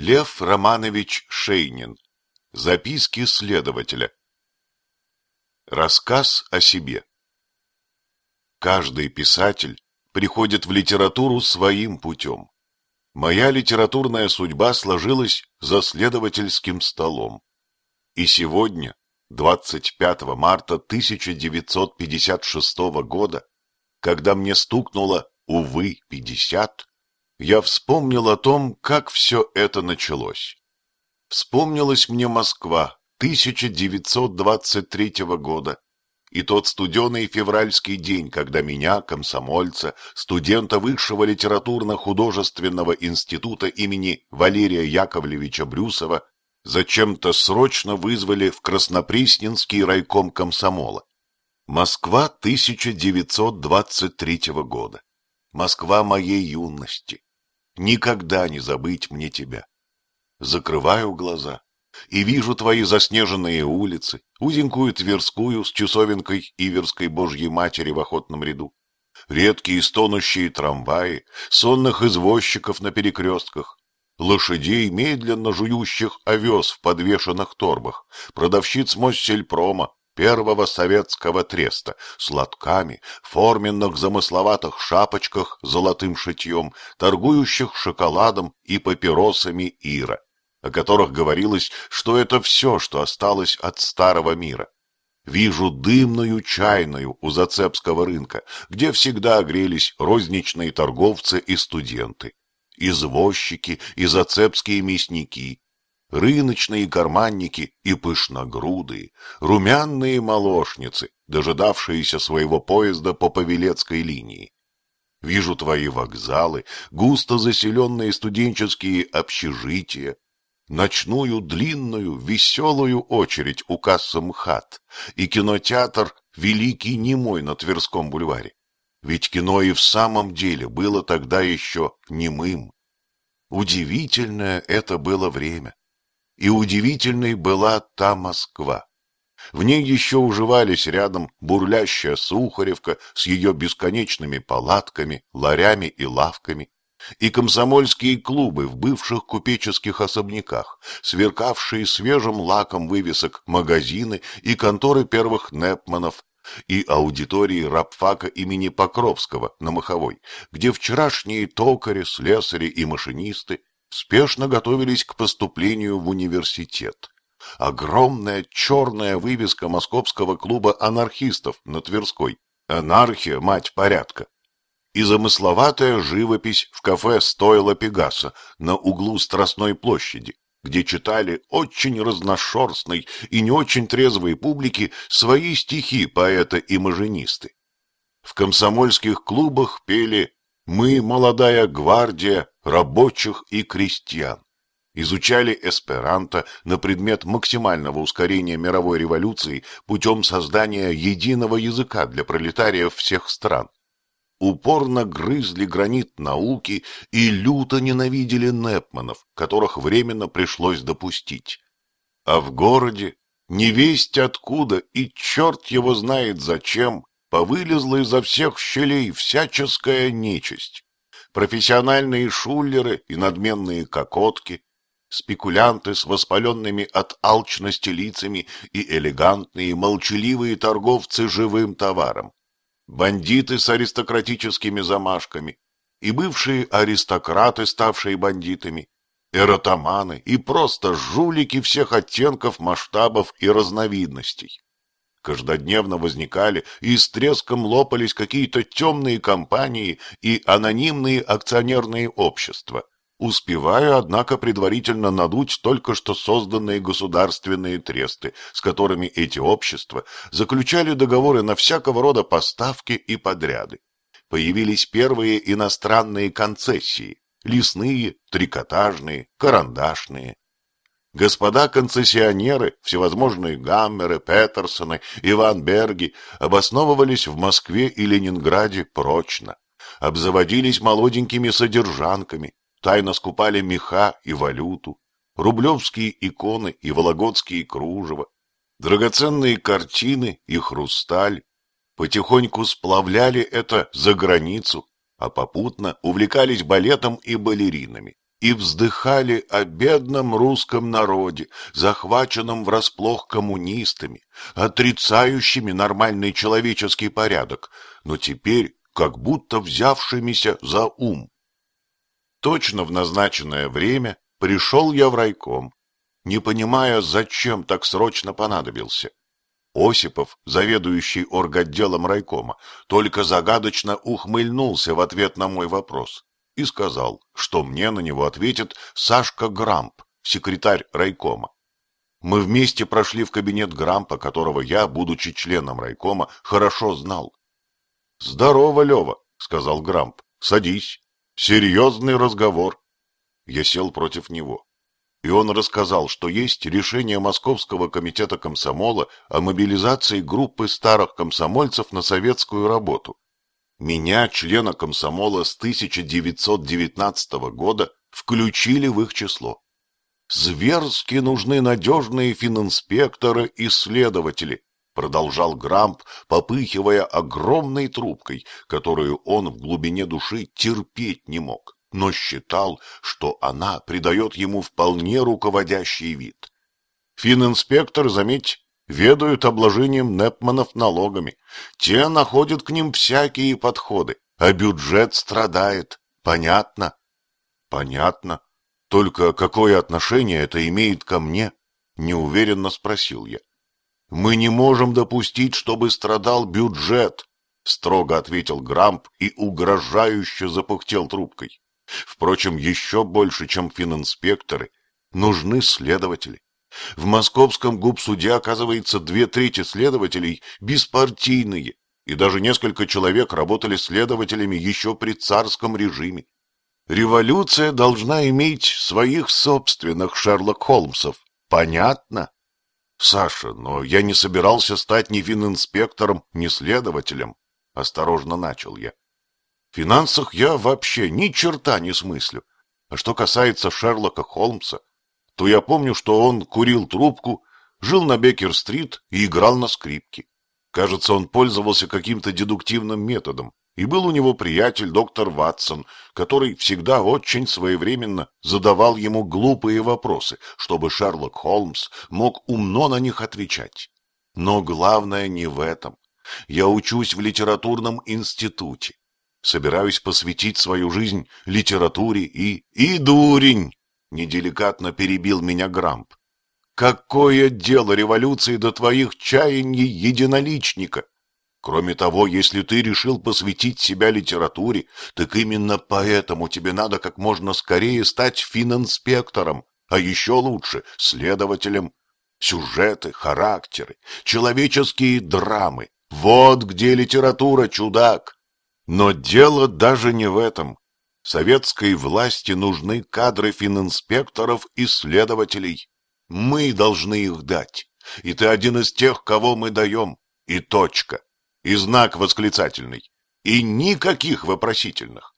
Лев Романович Шейнин. Записки следователя. Рассказ о себе. Каждый писатель приходит в литературу своим путем. Моя литературная судьба сложилась за следовательским столом. И сегодня, 25 марта 1956 года, когда мне стукнуло, увы, 50, я вспомнил о том, как все это началось. Вспомнилась мне Москва 1923 года и тот студеный февральский день, когда меня, комсомольца, студента Высшего литературно-художественного института имени Валерия Яковлевича Брюсова, зачем-то срочно вызвали в Краснопресненский райком комсомола. Москва 1923 года. Москва моей юности. Никогда не забыть мне тебя. Закрываю глаза и вижу твои заснеженные улицы, узенькую Тверскую с часовенкой Иверской Божьей Матери в охотном ряду, редкие стонущие трамваи, сонных извозчиков на перекрестках, лошадей, медленно жующих овес в подвешенных торбах, продавщиц Моссельпрома, первого советского треста с лотками, форменных замысловатых шапочках с золотым шитьем, торгующих шоколадом и папиросами Ира, о которых говорилось, что это все, что осталось от старого мира. Вижу дымную чайную у Зацепского рынка, где всегда грелись розничные торговцы и студенты, извозчики и зацепские мясники, рыночные карманники и пышногрудые, румяные молочницы, дожидавшиеся своего поезда по Павелецкой линии. Вижу твои вокзалы, густо заселенные студенческие общежития, ночную длинную веселую очередь у кассы МХАТ и кинотеатр «Великий немой» на Тверском бульваре. Ведь кино и в самом деле было тогда еще немым. Удивительное это было время. И удивительной была та Москва. В ней еще уживались рядом бурлящая Сухаревка с ее бесконечными палатками, ларями и лавками, и комсомольские клубы в бывших купеческих особняках, сверкавшие свежим лаком вывесок магазины и конторы первых Непманов, и аудитории рабфака имени Покровского на Маховой, где вчерашние токари, слесари и машинисты спешно готовились к поступлению в университет. Огромная черная вывеска московского клуба анархистов на Тверской. Анархия, мать порядка. И замысловатая живопись в кафе «Стойло Пегаса» на углу Страстной площади, где читали очень разношерстной и не очень трезвой публике свои стихи поэта-имажинисты. В комсомольских клубах пели «Мы, молодая гвардия, рабочих и крестьян. Изучали эсперанто на предмет максимального ускорения мировой революции путем создания единого языка для пролетариев всех стран. Упорно грызли гранит науки и люто ненавидели Непманов, которых временно пришлось допустить. А в городе, невесть откуда и черт его знает зачем, повылезла изо всех щелей всяческая нечисть профессиональные шулеры и надменные кокотки, спекулянты с воспаленными от алчности лицами и элегантные молчаливые торговцы живым товаром, бандиты с аристократическими замашками и бывшие аристократы, ставшие бандитами, эротоманы и просто жулики всех оттенков, масштабов и разновидностей. Каждодневно возникали и с треском лопались какие-то темные компании и анонимные акционерные общества, успевая, однако, предварительно надуть только что созданные государственные тресты, с которыми эти общества заключали договоры на всякого рода поставки и подряды. Появились первые иностранные концессии – лесные, трикотажные, карандашные, Господа концессионеры, всевозможные Гаммеры, Петерсоны, Иван Берги, обосновывались в Москве и Ленинграде прочно, обзаводились молоденькими содержанками, тайно скупали меха и валюту, рублевские иконы и вологодские кружева, драгоценные картины и хрусталь, потихоньку сплавляли это за границу, а попутно увлекались балетом и балеринами и вздыхали о бедном русском народе, захваченном врасплох коммунистами, отрицающими нормальный человеческий порядок, но теперь как будто взявшимися за ум. Точно в назначенное время пришел я в райком, не понимая, зачем так срочно понадобился. Осипов, заведующий орготделом райкома, только загадочно ухмыльнулся в ответ на мой вопрос и сказал, что мне на него ответит Сашка Грамп, секретарь райкома. Мы вместе прошли в кабинет Грампа, которого я, будучи членом райкома, хорошо знал. — Здорово, Лева, — сказал Грамп, — садись. Серьезный разговор. Я сел против него. И он рассказал, что есть решение Московского комитета комсомола о мобилизации группы старых комсомольцев на советскую работу. Меня, члена комсомола с 1919 года, включили в их число. Зверски нужны надежные фининспекторы и следователи, продолжал Грамп, попыхивая огромной трубкой, которую он в глубине души терпеть не мог, но считал, что она придает ему вполне руководящий вид. Фининспектор, заметь, ведают обложением Непманов налогами. Те находят к ним всякие подходы, а бюджет страдает. Понятно? Понятно. Только какое отношение это имеет ко мне? Неуверенно спросил я. Мы не можем допустить, чтобы страдал бюджет, строго ответил Грамп и угрожающе запухтел трубкой. Впрочем, еще больше, чем фининспекторы, нужны следователи. В московском губсуде, оказывается, две трети следователей беспартийные, и даже несколько человек работали следователями еще при царском режиме. Революция должна иметь своих собственных Шерлок Холмсов. Понятно? Саша, но я не собирался стать ни фининспектором, ни следователем. Осторожно начал я. В финансах я вообще ни черта не смыслю. А что касается Шерлока Холмса, то я помню, что он курил трубку, жил на Беккер-стрит и играл на скрипке. Кажется, он пользовался каким-то дедуктивным методом, и был у него приятель доктор Ватсон, который всегда очень своевременно задавал ему глупые вопросы, чтобы Шерлок Холмс мог умно на них отвечать. Но главное не в этом. Я учусь в литературном институте. Собираюсь посвятить свою жизнь литературе и... И дурень! Неделикатно перебил меня Грамп. Какое дело революции до твоих чаяний единоличника? Кроме того, если ты решил посвятить себя литературе, так именно поэтому тебе надо как можно скорее стать фининспектором, а еще лучше следователем. Сюжеты, характеры, человеческие драмы. Вот где литература, чудак. Но дело даже не в этом. Советской власти нужны кадры фининспекторов и следователей. Мы должны их дать. И ты один из тех, кого мы даем. И точка. И знак восклицательный. И никаких вопросительных.